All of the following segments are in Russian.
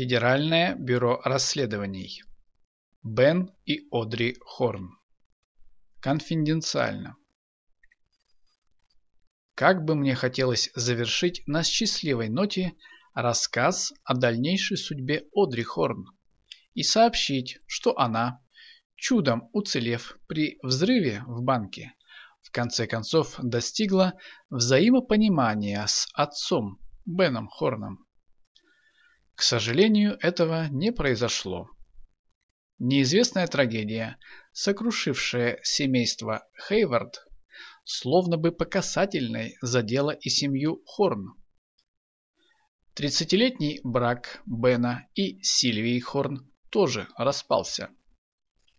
Федеральное бюро расследований. Бен и Одри Хорн. Конфиденциально. Как бы мне хотелось завершить на счастливой ноте рассказ о дальнейшей судьбе Одри Хорн и сообщить, что она, чудом уцелев при взрыве в банке, в конце концов достигла взаимопонимания с отцом Беном Хорном. К сожалению, этого не произошло. Неизвестная трагедия, сокрушившая семейство Хейвард, словно бы по касательной задела и семью Хорн. Тридцатилетний брак Бена и Сильвии Хорн тоже распался.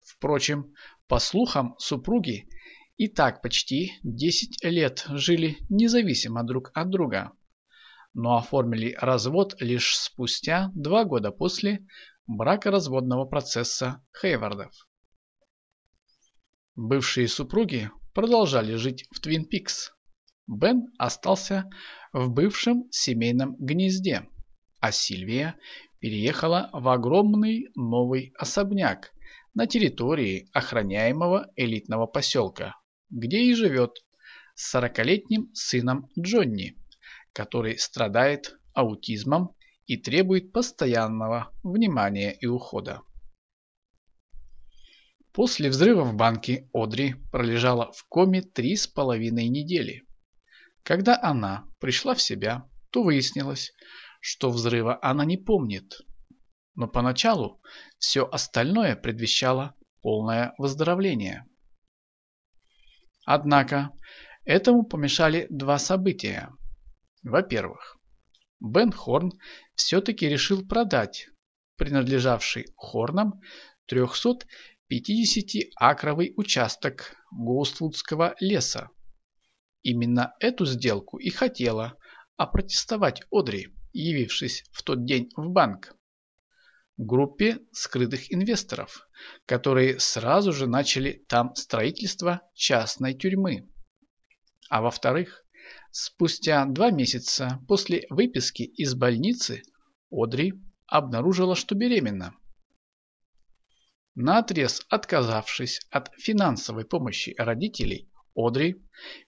Впрочем, по слухам, супруги и так почти 10 лет жили независимо друг от друга но оформили развод лишь спустя два года после бракоразводного процесса Хейвардов. Бывшие супруги продолжали жить в Твин Пикс. Бен остался в бывшем семейном гнезде, а Сильвия переехала в огромный новый особняк на территории охраняемого элитного поселка, где и живет с 40-летним сыном Джонни который страдает аутизмом и требует постоянного внимания и ухода. После взрыва в банке Одри пролежала в коме три с половиной недели. Когда она пришла в себя, то выяснилось, что взрыва она не помнит. Но поначалу все остальное предвещало полное выздоровление. Однако этому помешали два события, во-первых, Бен Хорн все-таки решил продать принадлежавший Хорнам 350-акровый участок Гоуствудского леса. Именно эту сделку и хотела опротестовать Одри, явившись в тот день в банк. Группе скрытых инвесторов, которые сразу же начали там строительство частной тюрьмы. А во-вторых, Спустя два месяца после выписки из больницы Одри обнаружила, что беременна. Наотрез отказавшись от финансовой помощи родителей, Одри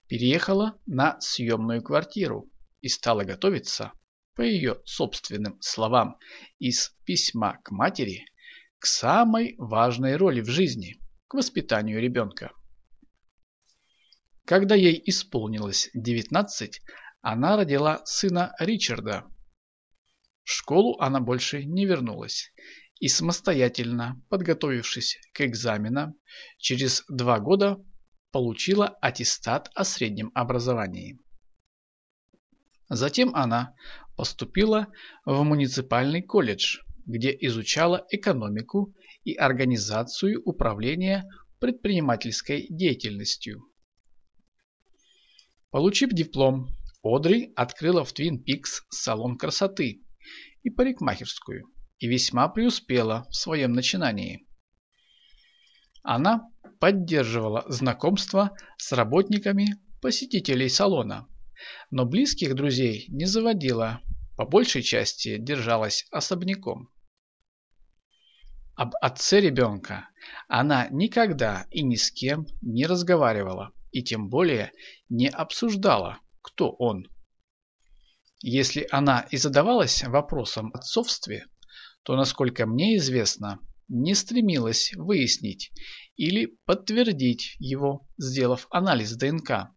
переехала на съемную квартиру и стала готовиться, по ее собственным словам из письма к матери, к самой важной роли в жизни – к воспитанию ребенка. Когда ей исполнилось 19, она родила сына Ричарда. В школу она больше не вернулась и самостоятельно, подготовившись к экзаменам, через два года получила аттестат о среднем образовании. Затем она поступила в муниципальный колледж, где изучала экономику и организацию управления предпринимательской деятельностью. Получив диплом, Одри открыла в Твин Пикс салон красоты и парикмахерскую и весьма преуспела в своем начинании. Она поддерживала знакомство с работниками посетителей салона, но близких друзей не заводила, по большей части держалась особняком. Об отце ребенка она никогда и ни с кем не разговаривала и тем более не обсуждала, кто он. Если она и задавалась вопросом отцовстве, то, насколько мне известно, не стремилась выяснить или подтвердить его, сделав анализ ДНК,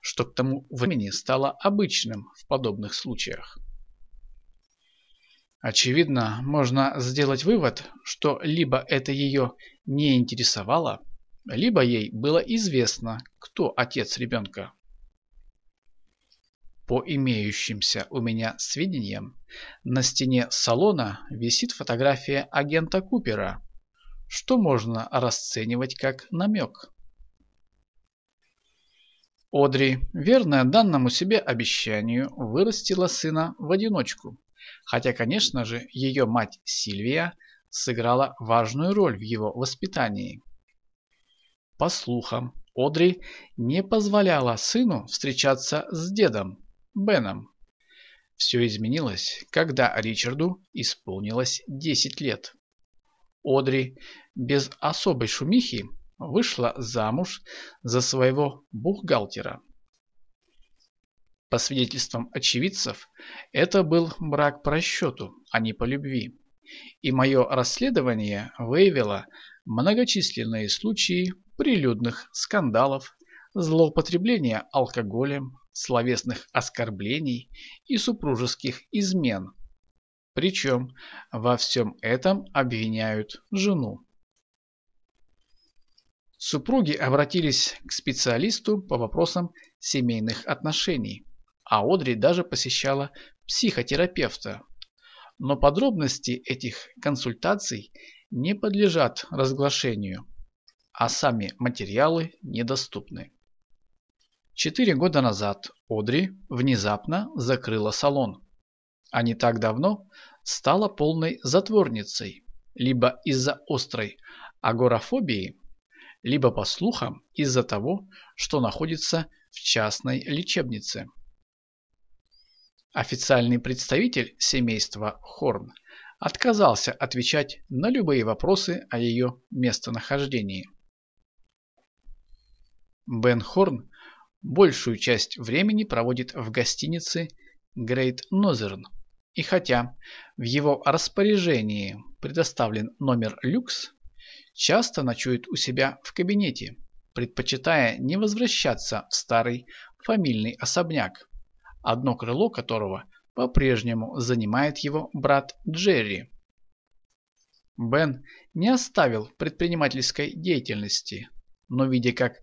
что к тому времени стало обычным в подобных случаях. Очевидно, можно сделать вывод, что либо это ее не интересовало, либо ей было известно, кто отец ребенка. По имеющимся у меня сведениям, на стене салона висит фотография агента Купера, что можно расценивать как намек. Одри, верная данному себе обещанию, вырастила сына в одиночку, хотя, конечно же, ее мать Сильвия сыграла важную роль в его воспитании. По слухам, Одри не позволяла сыну встречаться с дедом, Беном. Все изменилось, когда Ричарду исполнилось 10 лет. Одри без особой шумихи вышла замуж за своего бухгалтера. По свидетельствам очевидцев, это был брак по расчету, а не по любви. И мое расследование выявило многочисленные случаи прилюдных скандалов, злоупотребления алкоголем, словесных оскорблений и супружеских измен. Причем во всем этом обвиняют жену. Супруги обратились к специалисту по вопросам семейных отношений, а Одри даже посещала психотерапевта. Но подробности этих консультаций не подлежат разглашению, а сами материалы недоступны. Четыре года назад Одри внезапно закрыла салон, а не так давно стала полной затворницей, либо из-за острой агорафобии, либо по слухам из-за того, что находится в частной лечебнице. Официальный представитель семейства Хорн отказался отвечать на любые вопросы о ее местонахождении. Бен Хорн большую часть времени проводит в гостинице Great Northern. И хотя в его распоряжении предоставлен номер люкс, часто ночует у себя в кабинете, предпочитая не возвращаться в старый фамильный особняк, одно крыло которого по-прежнему занимает его брат Джерри. Бен не оставил предпринимательской деятельности, но видя, как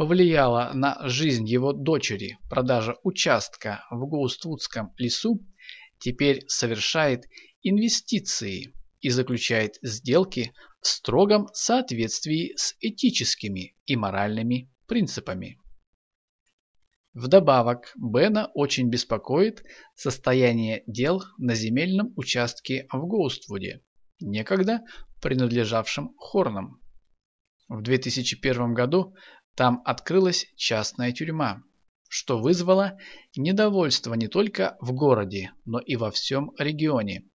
повлияла на жизнь его дочери продажа участка в Гоуствудском лесу, теперь совершает инвестиции и заключает сделки в строгом соответствии с этическими и моральными принципами. Вдобавок, Бена очень беспокоит состояние дел на земельном участке в Гоуствуде, некогда принадлежавшем Хорнам. В 2001 году там открылась частная тюрьма, что вызвало недовольство не только в городе, но и во всем регионе.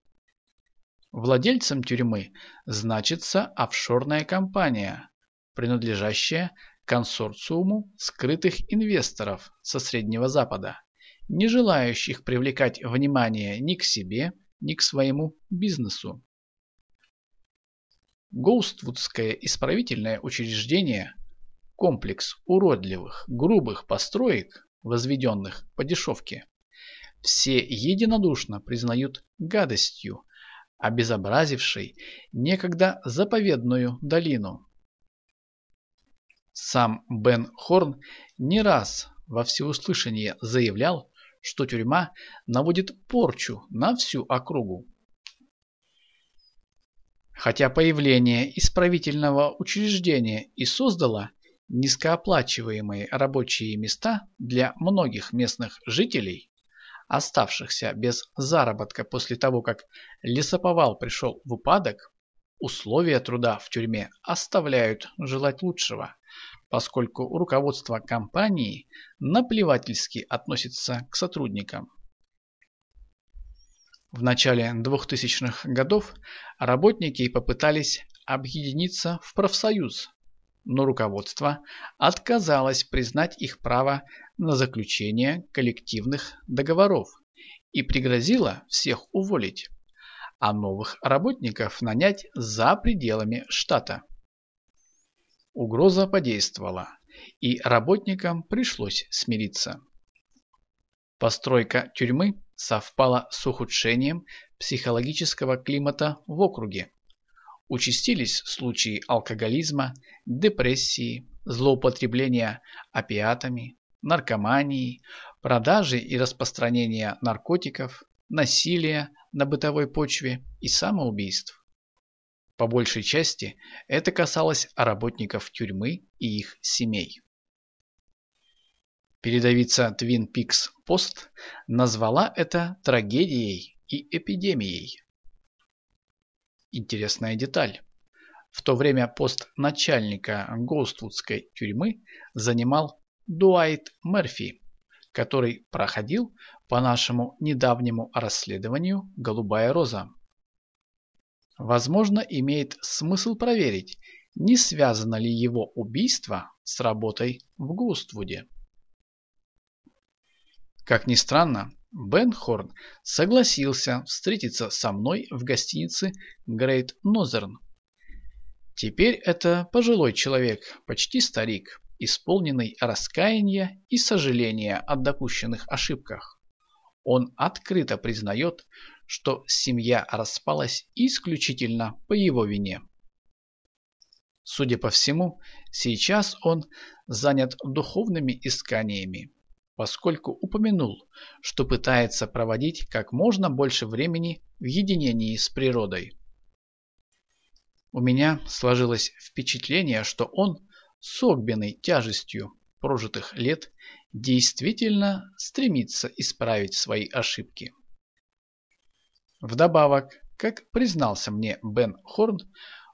Владельцем тюрьмы значится офшорная компания, принадлежащая консорциуму скрытых инвесторов со Среднего Запада, не желающих привлекать внимание ни к себе, ни к своему бизнесу. Гоуствудское исправительное учреждение комплекс уродливых, грубых построек, возведенных по дешевке, все единодушно признают гадостью, обезобразившей некогда заповедную долину. Сам Бен Хорн не раз во всеуслышание заявлял, что тюрьма наводит порчу на всю округу. Хотя появление исправительного учреждения и создало низкооплачиваемые рабочие места для многих местных жителей, оставшихся без заработка после того, как лесоповал пришел в упадок, условия труда в тюрьме оставляют желать лучшего, поскольку руководство компании наплевательски относится к сотрудникам. В начале 2000-х годов работники попытались объединиться в профсоюз но руководство отказалось признать их право на заключение коллективных договоров и пригрозило всех уволить, а новых работников нанять за пределами штата. Угроза подействовала, и работникам пришлось смириться. Постройка тюрьмы совпала с ухудшением психологического климата в округе. Участились случаи алкоголизма, депрессии, злоупотребления опиатами, наркомании, продажи и распространения наркотиков, насилия на бытовой почве и самоубийств. По большей части это касалось работников тюрьмы и их семей. Передовица Twin Peaks Post назвала это трагедией и эпидемией. Интересная деталь. В то время пост начальника Гоуствудской тюрьмы занимал Дуайт Мерфи, который проходил по нашему недавнему расследованию «Голубая роза». Возможно, имеет смысл проверить, не связано ли его убийство с работой в Густвуде. Как ни странно, Бен Хорн согласился встретиться со мной в гостинице Great Northern. Теперь это пожилой человек, почти старик, исполненный раскаяния и сожаления о допущенных ошибках. Он открыто признает, что семья распалась исключительно по его вине. Судя по всему, сейчас он занят духовными исканиями, поскольку упомянул, что пытается проводить как можно больше времени в единении с природой. У меня сложилось впечатление, что он, согбенный тяжестью прожитых лет, действительно стремится исправить свои ошибки. Вдобавок, как признался мне Бен Хорн,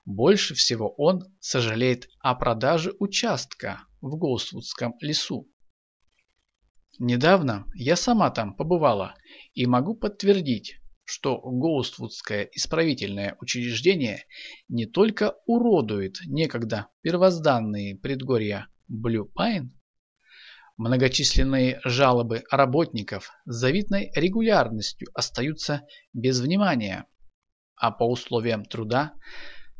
больше всего он сожалеет о продаже участка в Гоуствудском лесу. Недавно я сама там побывала и могу подтвердить, что Гоуствудское исправительное учреждение не только уродует некогда первозданные предгорья Блюпайн, Многочисленные жалобы работников с завидной регулярностью остаются без внимания, а по условиям труда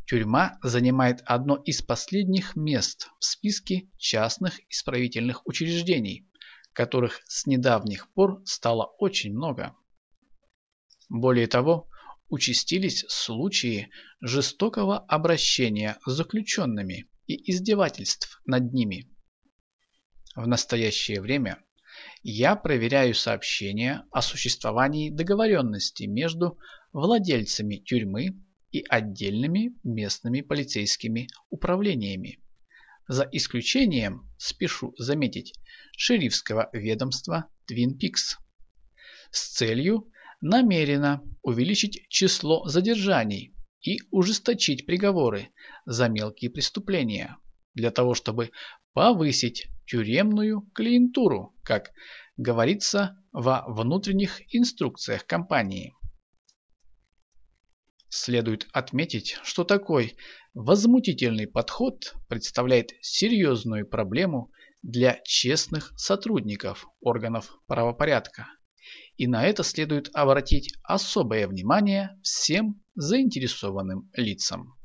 тюрьма занимает одно из последних мест в списке частных исправительных учреждений, которых с недавних пор стало очень много. Более того, участились случаи жестокого обращения с заключенными и издевательств над ними. В настоящее время я проверяю сообщения о существовании договоренности между владельцами тюрьмы и отдельными местными полицейскими управлениями. За исключением, спешу заметить, шерифского ведомства Twin Peaks. С целью намеренно увеличить число задержаний и ужесточить приговоры за мелкие преступления, для того чтобы повысить тюремную клиентуру, как говорится во внутренних инструкциях компании. Следует отметить, что такой возмутительный подход представляет серьезную проблему для честных сотрудников органов правопорядка. И на это следует обратить особое внимание всем заинтересованным лицам.